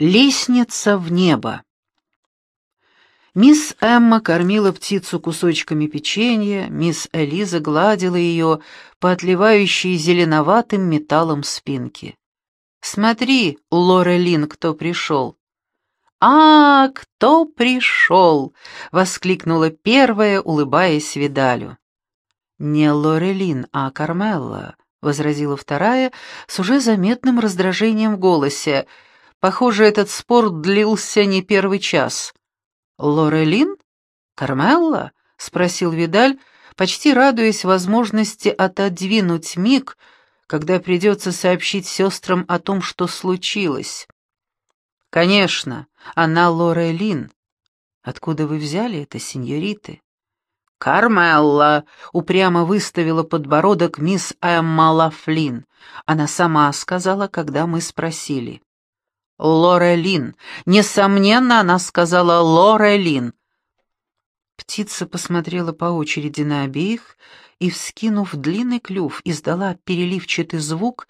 Лестница в небо. Мисс Эмма кормила птицу кусочками печенья, мисс Элиза гладила ее по отливающей зеленоватым металлом спинке. «Смотри, Лорелин, кто пришел!» «А, кто пришел?» — воскликнула первая, улыбаясь Видалю. «Не Лорелин, а Кармелла», — возразила вторая с уже заметным раздражением в голосе, — Похоже, этот спор длился не первый час. «Лорелин? Кармелла?» — спросил Видаль, почти радуясь возможности отодвинуть миг, когда придется сообщить сестрам о том, что случилось. «Конечно, она Лорелин. Откуда вы взяли это, сеньориты?» «Кармелла!» — упрямо выставила подбородок мисс Эмма Лафлин. Она сама сказала, когда мы спросили. Лорелин. Несомненно, она сказала Лорелин. Птица посмотрела по очереди на обеих и, вскинув длинный клюв, издала переливчатый звук,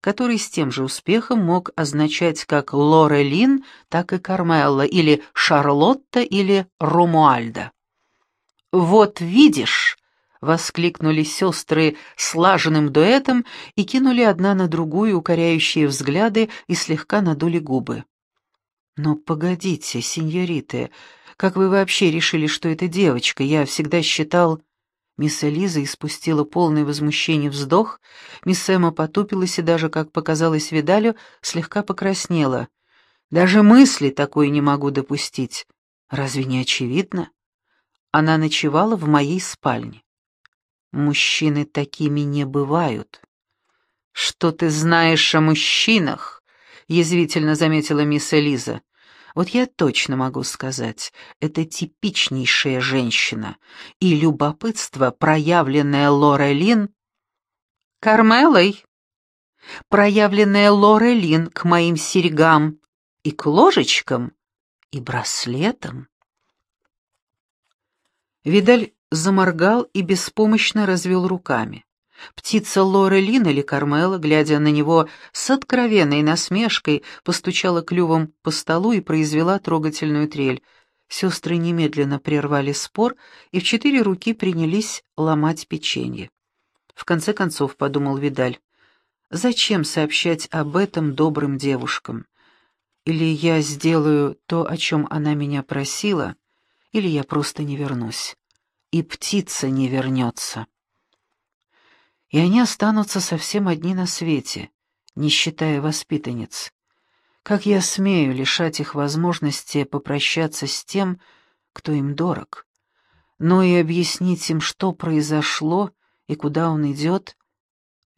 который с тем же успехом мог означать как Лорелин, так и Кармелла, или Шарлотта, или Ромуальда. «Вот видишь», — воскликнули сестры слаженным дуэтом и кинули одна на другую укоряющие взгляды и слегка надули губы. «Но погодите, сеньориты, как вы вообще решили, что это девочка? Я всегда считал...» Мисс Элиза испустила полное возмущение вздох, мисс Эмма потупилась и даже, как показалось Видалю, слегка покраснела. «Даже мысли такой не могу допустить. Разве не очевидно?» Она ночевала в моей спальне. Мужчины такими не бывают. Что ты знаешь о мужчинах? язвительно заметила мисс Элиза. Вот я точно могу сказать, это типичнейшая женщина, и любопытство, проявленное Лорелин... Кармелой, проявленное Лорелин к моим серьгам и к ложечкам и браслетам. Видаль заморгал и беспомощно развел руками. Птица Лорелин или Кармела, глядя на него с откровенной насмешкой, постучала клювом по столу и произвела трогательную трель. Сестры немедленно прервали спор и в четыре руки принялись ломать печенье. В конце концов, подумал Видаль, зачем сообщать об этом добрым девушкам? Или я сделаю то, о чем она меня просила, или я просто не вернусь и птица не вернется. И они останутся совсем одни на свете, не считая воспитанниц. Как я смею лишать их возможности попрощаться с тем, кто им дорог, но и объяснить им, что произошло и куда он идет,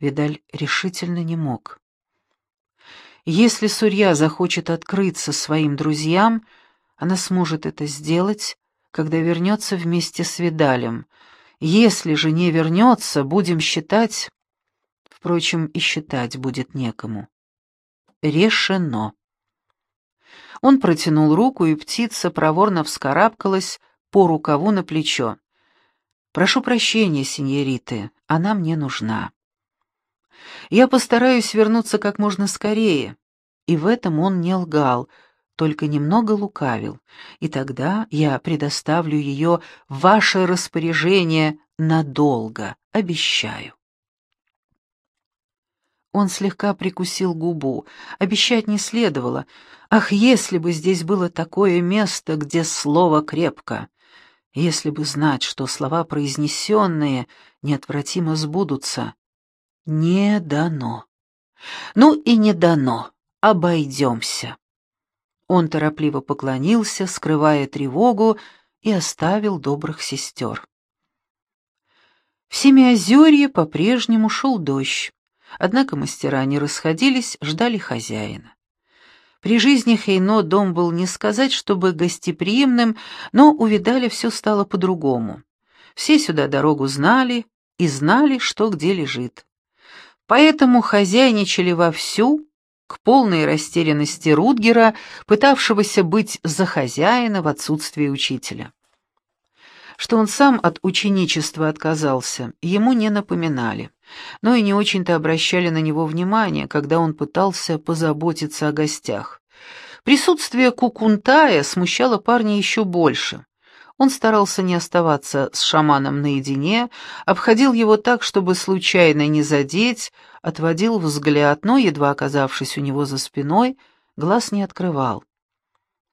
Видаль решительно не мог. Если Сурья захочет открыться своим друзьям, она сможет это сделать, когда вернется вместе с Видалем. Если же не вернется, будем считать... Впрочем, и считать будет некому. Решено. Он протянул руку, и птица проворно вскарабкалась по рукаву на плечо. «Прошу прощения, сеньориты, она мне нужна. Я постараюсь вернуться как можно скорее». И в этом он не лгал, только немного лукавил, и тогда я предоставлю ее ваше распоряжение надолго, обещаю. Он слегка прикусил губу. Обещать не следовало. Ах, если бы здесь было такое место, где слово крепко! Если бы знать, что слова произнесенные неотвратимо сбудутся. Не дано. Ну и не дано. Обойдемся. Он торопливо поклонился, скрывая тревогу, и оставил добрых сестер. В Семиозерье по-прежнему шел дождь, однако мастера не расходились, ждали хозяина. При жизни Хейно дом был не сказать, чтобы гостеприимным, но у Видаля все стало по-другому. Все сюда дорогу знали и знали, что где лежит. Поэтому хозяйничали вовсю, к полной растерянности Рутгера, пытавшегося быть за хозяина в отсутствие учителя. Что он сам от ученичества отказался, ему не напоминали, но и не очень-то обращали на него внимание, когда он пытался позаботиться о гостях. Присутствие Кукунтая смущало парня еще больше. Он старался не оставаться с шаманом наедине, обходил его так, чтобы случайно не задеть, отводил взгляд, но, едва оказавшись у него за спиной, глаз не открывал.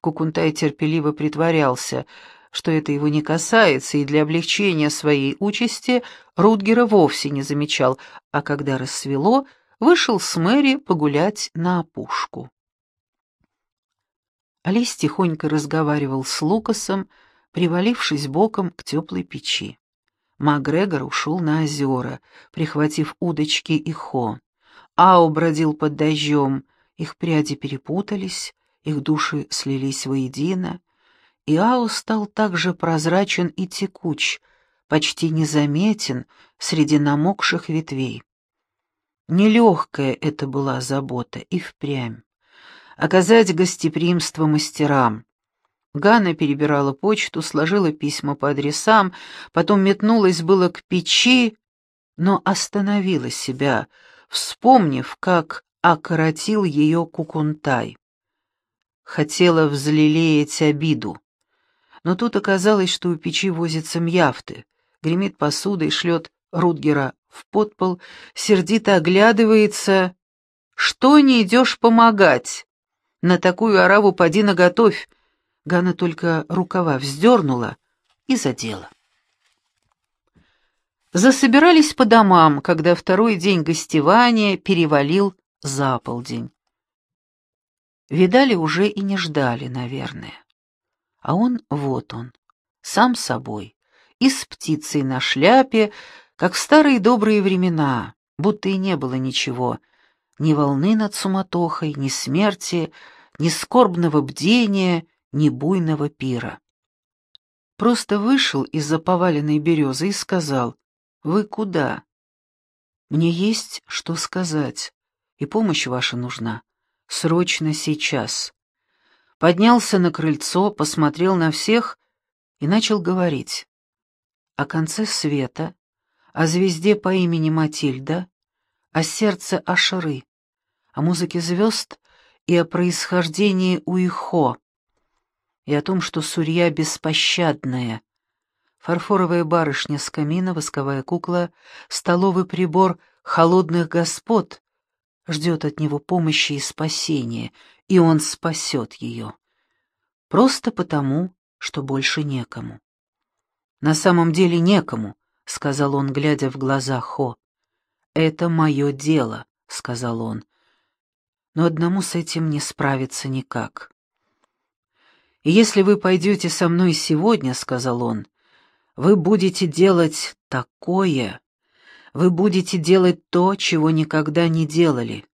Кукунтай терпеливо притворялся, что это его не касается, и для облегчения своей участи Рутгера вовсе не замечал, а когда рассвело, вышел с Мэри погулять на опушку. Олесь тихонько разговаривал с Лукасом, привалившись боком к теплой печи. Макгрегор ушел на озера, прихватив удочки и хо. Ау бродил под дождем, их пряди перепутались, их души слились воедино, и Ау стал также прозрачен и текуч, почти незаметен среди намокших ветвей. Нелегкая это была забота и впрямь. Оказать гостеприимство мастерам, Ганна перебирала почту, сложила письма по адресам, потом метнулась было к печи, но остановила себя, вспомнив, как окоротил ее Кукунтай. Хотела взлелеять обиду. Но тут оказалось, что у печи возится мьяфты, гремит посудой, шлет Рутгера в подпол, сердито оглядывается. «Что не идешь помогать? На такую ораву поди наготовь, Ганна только рукава вздернула и задела. Засобирались по домам, когда второй день гостевания перевалил за полдень. Видали уже и не ждали, наверное. А он вот он, сам собой, и с птицей на шляпе, как в старые добрые времена, будто и не было ничего, ни волны над суматохой, ни смерти, ни скорбного бдения, ни буйного пира. Просто вышел из-за поваленной березы и сказал, «Вы куда?» «Мне есть что сказать, и помощь ваша нужна. Срочно сейчас». Поднялся на крыльцо, посмотрел на всех и начал говорить. О конце света, о звезде по имени Матильда, о сердце Ашары, о музыке звезд и о происхождении Уихо, и о том, что Сурья беспощадная. Фарфоровая барышня с камина, восковая кукла, столовый прибор холодных господ ждет от него помощи и спасения, и он спасет ее. Просто потому, что больше некому. «На самом деле некому», — сказал он, глядя в глаза Хо. «Это мое дело», — сказал он. «Но одному с этим не справиться никак». Если вы пойдете со мной сегодня, — сказал он, — вы будете делать такое, вы будете делать то, чего никогда не делали.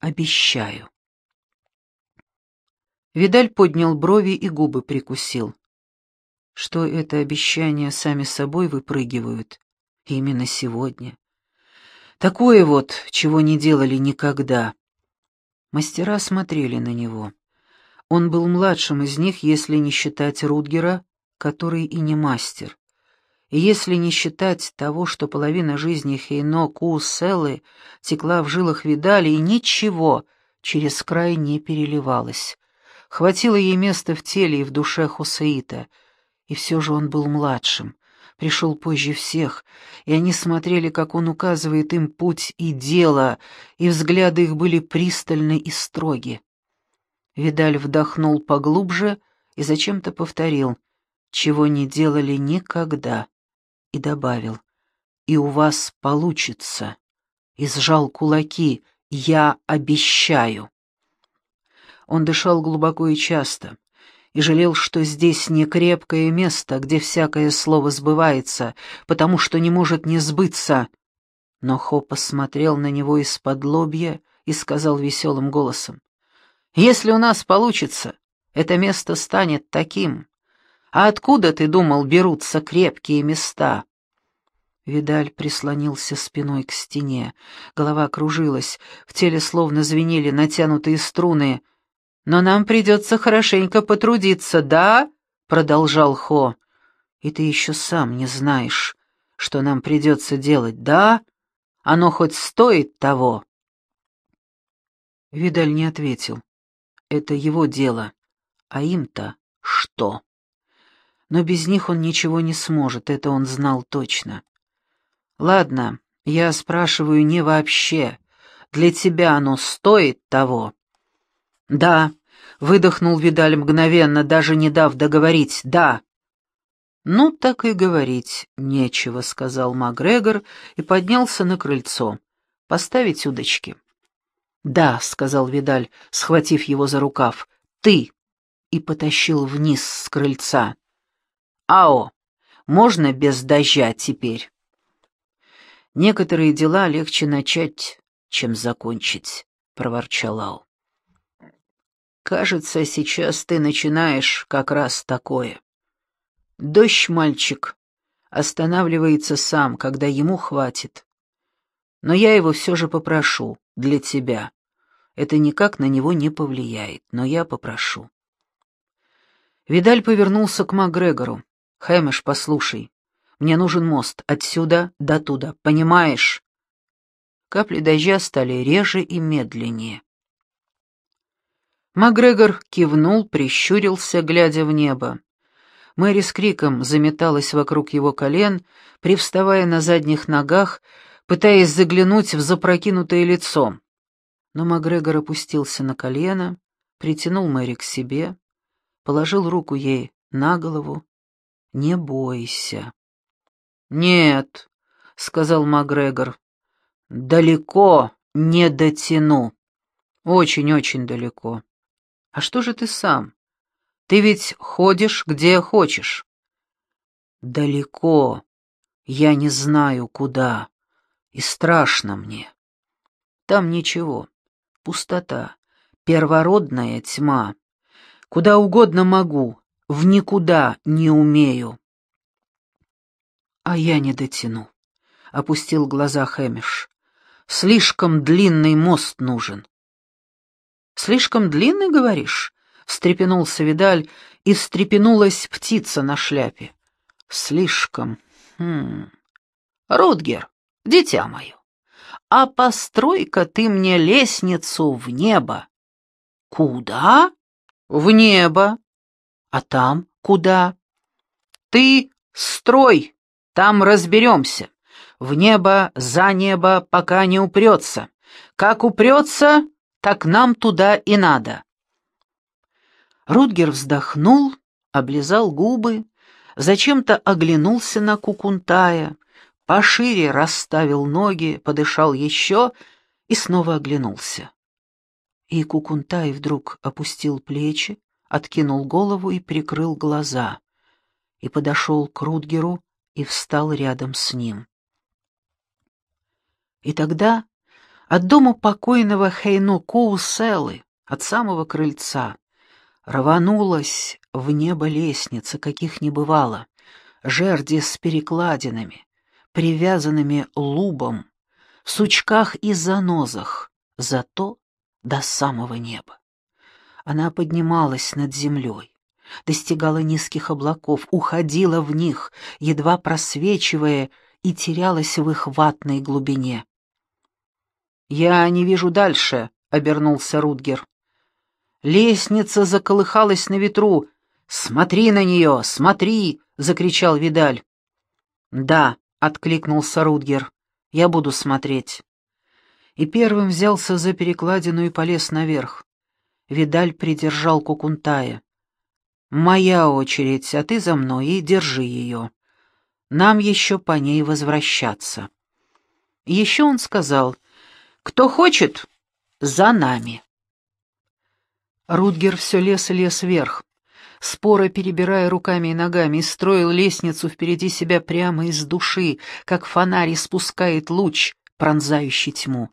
Обещаю. Видаль поднял брови и губы прикусил. Что это обещания сами собой выпрыгивают. Именно сегодня. Такое вот, чего не делали никогда. Мастера смотрели на него. Он был младшим из них, если не считать Рудгера, который и не мастер. И если не считать того, что половина жизни Хейно Кууселлы текла в жилах Видали, и ничего через край не переливалось. Хватило ей места в теле и в душе Хусаита, и все же он был младшим, пришел позже всех, и они смотрели, как он указывает им путь и дело, и взгляды их были пристальны и строги. Видаль вдохнул поглубже и зачем-то повторил, чего не делали никогда, и добавил, «И у вас получится». И сжал кулаки, «Я обещаю». Он дышал глубоко и часто, и жалел, что здесь не крепкое место, где всякое слово сбывается, потому что не может не сбыться. Но Хо посмотрел на него из-под лобья и сказал веселым голосом, если у нас получится, это место станет таким. А откуда, ты думал, берутся крепкие места?» Видаль прислонился спиной к стене. Голова кружилась, в теле словно звенели натянутые струны. «Но нам придется хорошенько потрудиться, да?» — продолжал Хо. «И ты еще сам не знаешь, что нам придется делать, да? Оно хоть стоит того?» Видаль не ответил. Это его дело. А им-то что? Но без них он ничего не сможет, это он знал точно. Ладно, я спрашиваю не вообще. Для тебя оно стоит того? Да, выдохнул Видаль мгновенно, даже не дав договорить. Да. «Ну, так и говорить нечего», — сказал Макгрегор и поднялся на крыльцо. «Поставить удочки». «Да», — сказал Видаль, схватив его за рукав, — «ты!» и потащил вниз с крыльца. «Ао, можно без дождя теперь?» «Некоторые дела легче начать, чем закончить», — проворчал Ао. «Кажется, сейчас ты начинаешь как раз такое». Дождь, мальчик, останавливается сам, когда ему хватит. Но я его все же попрошу, для тебя. Это никак на него не повлияет, но я попрошу. Видаль повернулся к Макгрегору. «Хэмиш, послушай, мне нужен мост отсюда до туда, понимаешь?» Капли дождя стали реже и медленнее. Макгрегор кивнул, прищурился, глядя в небо. Мэри с криком заметалась вокруг его колен, привставая на задних ногах, пытаясь заглянуть в запрокинутое лицо. Но Макгрегор опустился на колено, притянул Мэри к себе, положил руку ей на голову. «Не бойся». «Нет», — сказал Макгрегор, — «далеко не дотяну. Очень-очень далеко. А что же ты сам? Ты ведь ходишь где хочешь. Далеко. Я не знаю, куда. И страшно мне. Там ничего. Пустота. Первородная тьма. Куда угодно могу, в никуда не умею. А я не дотяну. Опустил глаза Хэмиш. Слишком длинный мост нужен. Слишком длинный, говоришь? встрепенулся Видаль, и встрепенулась птица на шляпе. Слишком. Хм. Рутгер, дитя мое, а построй-ка ты мне лестницу в небо. Куда? В небо. А там куда? Ты строй, там разберемся. В небо, за небо, пока не упрется. Как упрется, так нам туда и надо. Рутгер вздохнул, облизал губы, зачем-то оглянулся на Кукунтая, пошире расставил ноги, подышал еще и снова оглянулся. И Кукунтай вдруг опустил плечи, откинул голову и прикрыл глаза, и подошел к Рутгеру и встал рядом с ним. И тогда от дома покойного Хейно Коуселы, от самого крыльца, Рванулась в небо лестница, каких не бывало, жерди с перекладинами, привязанными лубом, в сучках и занозах, зато до самого неба. Она поднималась над землей, достигала низких облаков, уходила в них, едва просвечивая, и терялась в их ватной глубине. «Я не вижу дальше», — обернулся Рутгер. Лестница заколыхалась на ветру. «Смотри на нее, смотри!» — закричал Видаль. «Да», — откликнулся Рудгер, — «я буду смотреть». И первым взялся за перекладину и полез наверх. Видаль придержал Кукунтая. «Моя очередь, а ты за мной и держи ее. Нам еще по ней возвращаться». Еще он сказал, «Кто хочет, за нами». Рутгер все лез и лез вверх, споро перебирая руками и ногами, строил лестницу впереди себя прямо из души, как фонарь спускает луч, пронзающий тьму.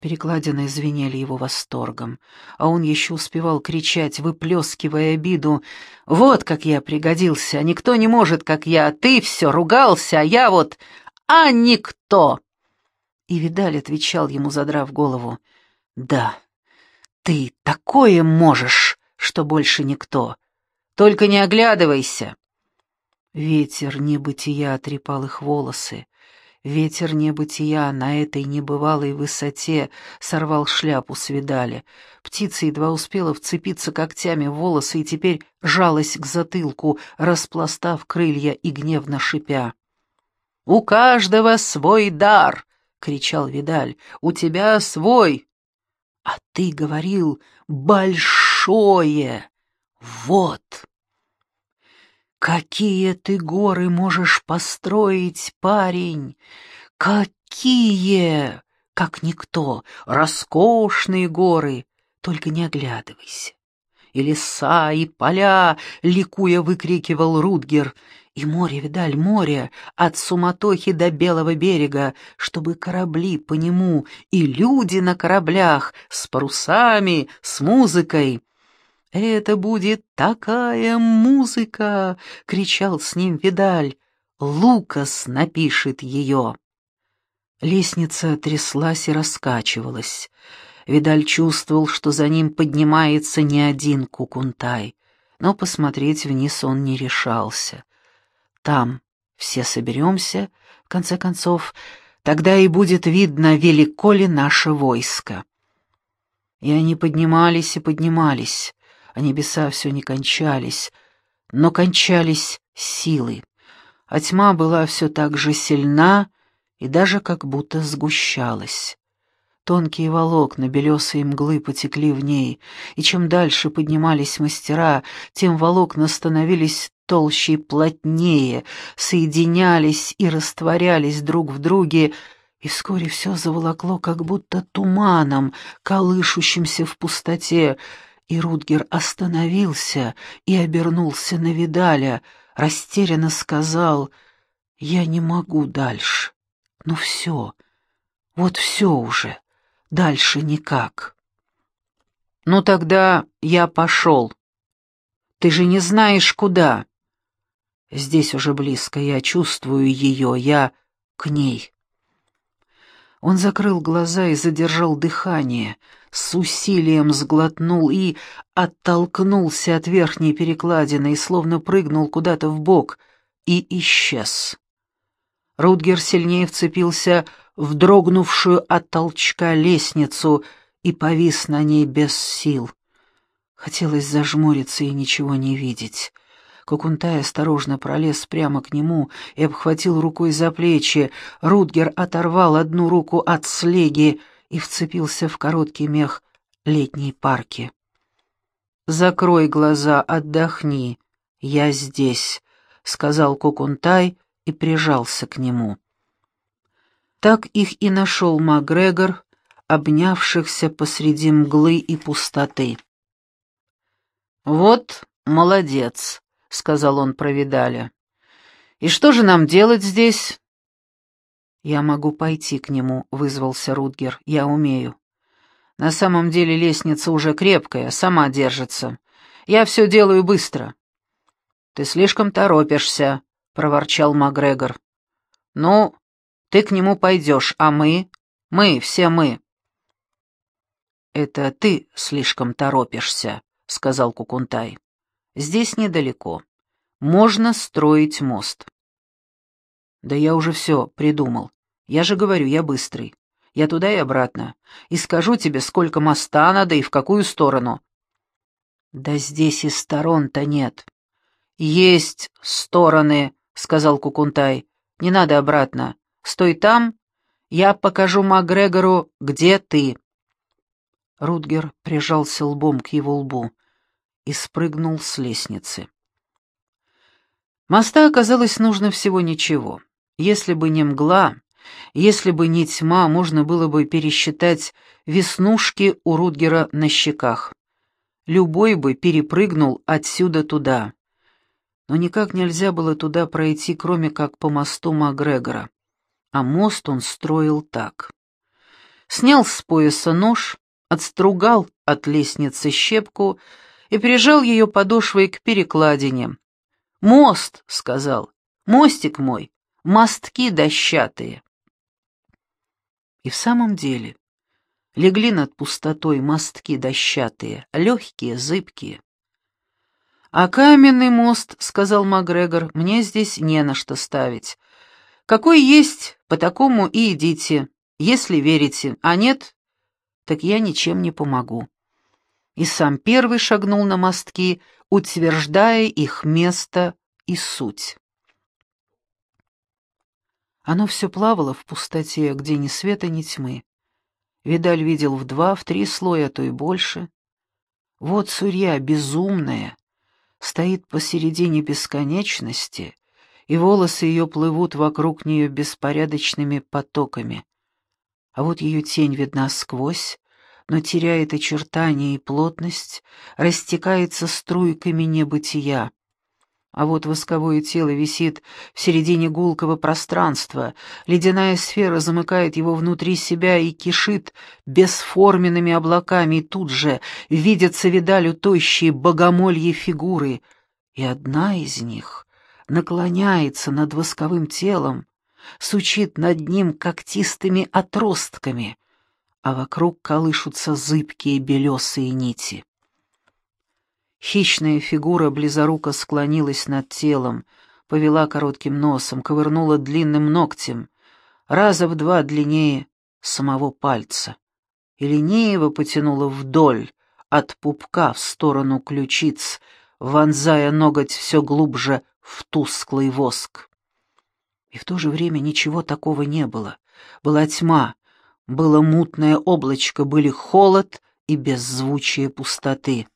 Перекладины звенели его восторгом, а он еще успевал кричать, выплескивая обиду. «Вот как я пригодился! Никто не может, как я! Ты все ругался, а я вот... А никто!» И Видаль отвечал ему, задрав голову. «Да, ты такое можешь, что больше никто. Только не оглядывайся. Ветер небытия трепал их волосы, Ветер небытия на этой небывалой высоте сорвал шляпу с видали. Птица едва успела вцепиться когтями в волосы и теперь жалась к затылку, распластав крылья и гневно шипя. «У каждого свой дар!» — кричал Видаль. «У тебя свой!» «А ты говорил большое! Вот!» «Какие ты горы можешь построить, парень! Какие! Как никто! Роскошные горы! Только не оглядывайся!» И леса, и поля, ликуя, выкрикивал Рудгер. И море, видаль, море, от суматохи до белого берега, чтобы корабли по нему, и люди на кораблях, с парусами, с музыкой. «Это будет такая музыка!» — кричал с ним Видаль. «Лукас напишет ее!» Лестница тряслась и раскачивалась. Видаль чувствовал, что за ним поднимается не один кукунтай, но посмотреть вниз он не решался. Там все соберемся, в конце концов, тогда и будет видно, велико ли наше войско. И они поднимались и поднимались а небеса все не кончались, но кончались силы, а тьма была все так же сильна и даже как будто сгущалась. Тонкие волокна белесые мглы потекли в ней, и чем дальше поднимались мастера, тем волокна становились толще и плотнее, соединялись и растворялись друг в друге, и вскоре все заволокло как будто туманом, колышущимся в пустоте, и Рутгер остановился и обернулся на Видаля, растерянно сказал, «Я не могу дальше. Ну все, вот все уже, дальше никак». «Ну тогда я пошел. Ты же не знаешь, куда». «Здесь уже близко, я чувствую ее, я к ней». Он закрыл глаза и задержал дыхание, с усилием сглотнул и оттолкнулся от верхней перекладины и словно прыгнул куда-то в бок и исчез. Рутгер сильнее вцепился в дрогнувшую от толчка лестницу и повис на ней без сил. Хотелось зажмуриться и ничего не видеть. Кокунтай осторожно пролез прямо к нему и обхватил рукой за плечи. Рутгер оторвал одну руку от слеги и вцепился в короткий мех летней парки. «Закрой глаза, отдохни. Я здесь», — сказал Кокунтай и прижался к нему. Так их и нашел Макгрегор, обнявшихся посреди мглы и пустоты. «Вот молодец», — сказал он про Видаля. «И что же нам делать здесь?» «Я могу пойти к нему», — вызвался Рутгер. «Я умею». «На самом деле лестница уже крепкая, сама держится. Я все делаю быстро». «Ты слишком торопишься», — проворчал Макгрегор. «Ну, ты к нему пойдешь, а мы? Мы, все мы». «Это ты слишком торопишься», — сказал Кукунтай. Здесь недалеко. Можно строить мост. Да я уже все придумал. Я же говорю, я быстрый. Я туда и обратно. И скажу тебе, сколько моста надо и в какую сторону. Да здесь и сторон-то нет. Есть стороны, сказал Кукунтай. Не надо обратно. Стой там, я покажу Макгрегору, где ты. Рутгер прижался лбом к его лбу и спрыгнул с лестницы. Моста оказалось нужно всего ничего. Если бы не мгла, если бы не тьма, можно было бы пересчитать веснушки у Рутгера на щеках. Любой бы перепрыгнул отсюда туда. Но никак нельзя было туда пройти, кроме как по мосту Макгрегора. А мост он строил так. Снял с пояса нож, отстругал от лестницы щепку, и прижал ее подошвой к перекладине. «Мост!» — сказал. «Мостик мой! Мостки дощатые!» И в самом деле легли над пустотой мостки дощатые, легкие, зыбкие. «А каменный мост, — сказал Макгрегор, — мне здесь не на что ставить. Какой есть, по такому и идите, если верите, а нет, так я ничем не помогу. И сам первый шагнул на мостки, утверждая их место и суть. Оно все плавало в пустоте, где ни света, ни тьмы. Видаль видел в два, в три слоя, а то и больше. Вот Сурья, безумная, стоит посередине бесконечности, и волосы ее плывут вокруг нее беспорядочными потоками. А вот ее тень видна сквозь, но теряет очертания и плотность, растекается струйками небытия. А вот восковое тело висит в середине гулкого пространства, ледяная сфера замыкает его внутри себя и кишит бесформенными облаками, и тут же видятся видалю тощие богомольи фигуры, и одна из них наклоняется над восковым телом, сучит над ним когтистыми отростками, а вокруг колышутся зыбкие белесые нити. Хищная фигура близоруко склонилась над телом, повела коротким носом, ковырнула длинным ногтем, раза в два длиннее самого пальца, и лениво потянула вдоль, от пупка в сторону ключиц, вонзая ноготь все глубже в тусклый воск. И в то же время ничего такого не было. Была тьма, было мутное облачко, были холод и беззвучие пустоты.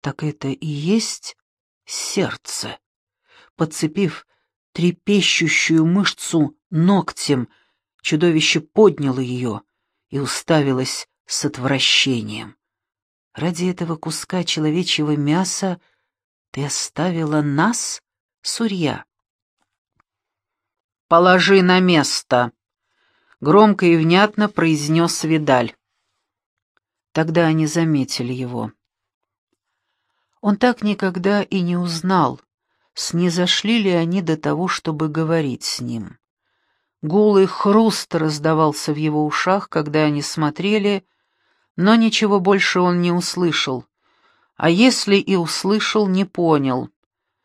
Так это и есть сердце. Подцепив трепещущую мышцу ногтем, чудовище подняло ее и уставилось с отвращением. Ради этого куска человечьего мяса ты оставила нас, Сурья? «Положи на место!» — громко и внятно произнес Видаль. Тогда они заметили его. Он так никогда и не узнал, снизошли ли они до того, чтобы говорить с ним. Гул и хруст раздавался в его ушах, когда они смотрели, но ничего больше он не услышал. А если и услышал, не понял.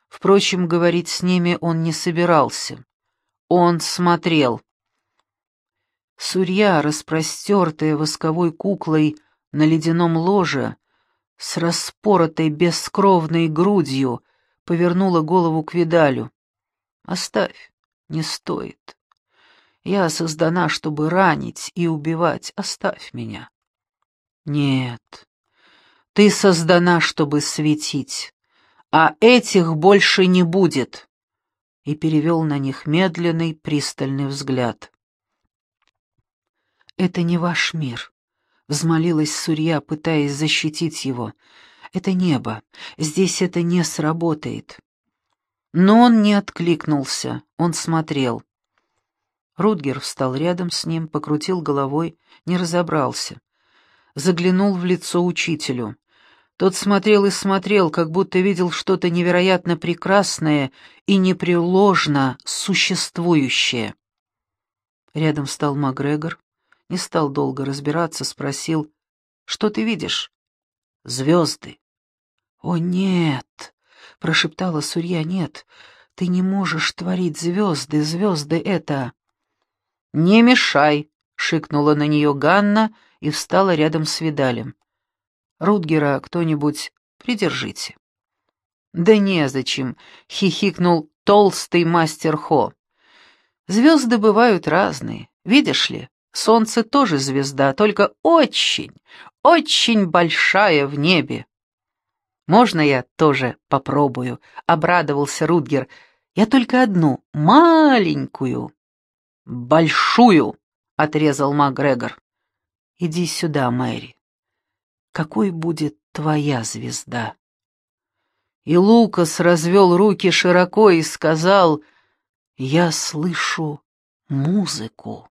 Впрочем, говорить с ними он не собирался. Он смотрел. Сурья, распростертая восковой куклой на ледяном ложе, с распоротой бескровной грудью, повернула голову к Видалю. «Оставь, не стоит. Я создана, чтобы ранить и убивать. Оставь меня». «Нет, ты создана, чтобы светить, а этих больше не будет» и перевел на них медленный, пристальный взгляд. «Это не ваш мир. Взмолилась Сурья, пытаясь защитить его. «Это небо. Здесь это не сработает». Но он не откликнулся, он смотрел. Рутгер встал рядом с ним, покрутил головой, не разобрался. Заглянул в лицо учителю. Тот смотрел и смотрел, как будто видел что-то невероятно прекрасное и непреложно существующее. Рядом встал Макгрегор, не стал долго разбираться, спросил, «Что ты видишь?» «Звезды». «О, нет!» — прошептала Сурья, «нет, ты не можешь творить звезды, звезды — это...» «Не мешай!» — шикнула на нее Ганна и встала рядом с Видалем. «Рутгера кто-нибудь придержите». «Да незачем!» — хихикнул толстый мастер Хо. «Звезды бывают разные, видишь ли, Солнце тоже звезда, только очень, очень большая в небе. «Можно я тоже попробую?» — обрадовался Рутгер. «Я только одну, маленькую». «Большую!» — отрезал Макгрегор. «Иди сюда, Мэри. Какой будет твоя звезда?» И Лукас развел руки широко и сказал, «Я слышу музыку».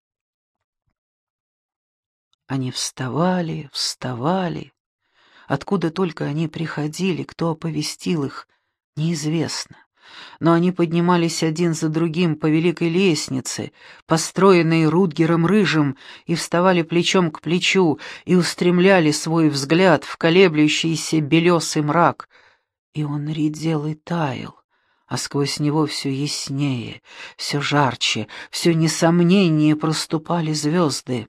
Они вставали, вставали. Откуда только они приходили, кто оповестил их, неизвестно. Но они поднимались один за другим по великой лестнице, построенной Рудгером Рыжим, и вставали плечом к плечу, и устремляли свой взгляд в колеблющийся белесый мрак. И он редел и таял, а сквозь него все яснее, все жарче, все несомненнее проступали звезды.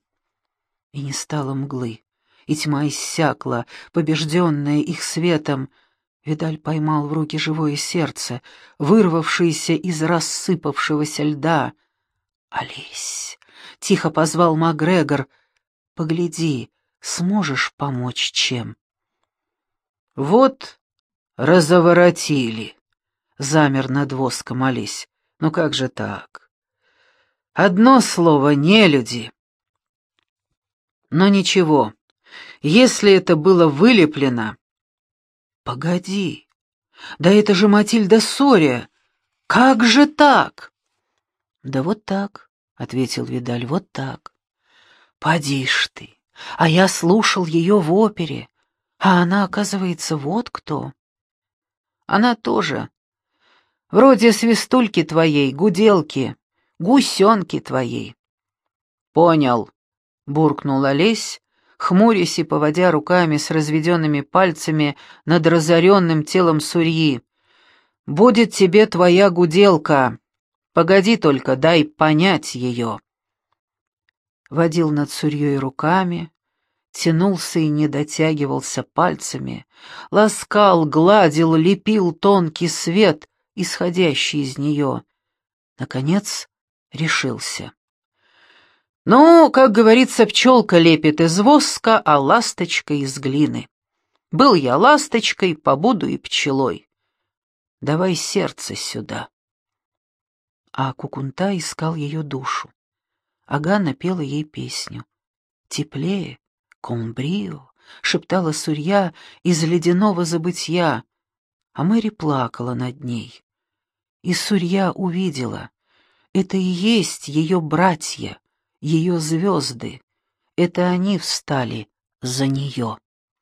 И не стало мглы, и тьма иссякла, побежденная их светом. Видаль поймал в руки живое сердце, вырвавшееся из рассыпавшегося льда. «Олесь!» — тихо позвал Макгрегор. «Погляди, сможешь помочь чем?» «Вот разоворотили!» замер над воском Олесь. «Ну как же так? Одно слово — не люди. Но ничего, если это было вылеплено...» «Погоди, да это же Матильда Сория! Как же так?» «Да вот так», — ответил Видаль, — «вот так. Поди ж ты, а я слушал ее в опере, а она, оказывается, вот кто». Она тоже Вроде свистульки твоей, гуделки, гусенки твоей. Понял, буркнул Олесь, хмурясь и поводя руками с разведенными пальцами над разоренным телом Сурьи. «Будет тебе твоя гуделка. Погоди только, дай понять ее». Водил над Сурьей руками, тянулся и не дотягивался пальцами, ласкал, гладил, лепил тонкий свет, исходящий из нее. Наконец решился. Ну, как говорится, пчелка лепит из воска, а ласточка из глины. Был я ласточкой, побуду и пчелой. Давай сердце сюда. А Кукунта искал ее душу. Агана пела ей песню. «Теплее, комбрио», — шептала Сурья из ледяного забытья, а Мэри плакала над ней. И Сурья увидела. Это и есть ее братья, ее звезды. Это они встали за нее.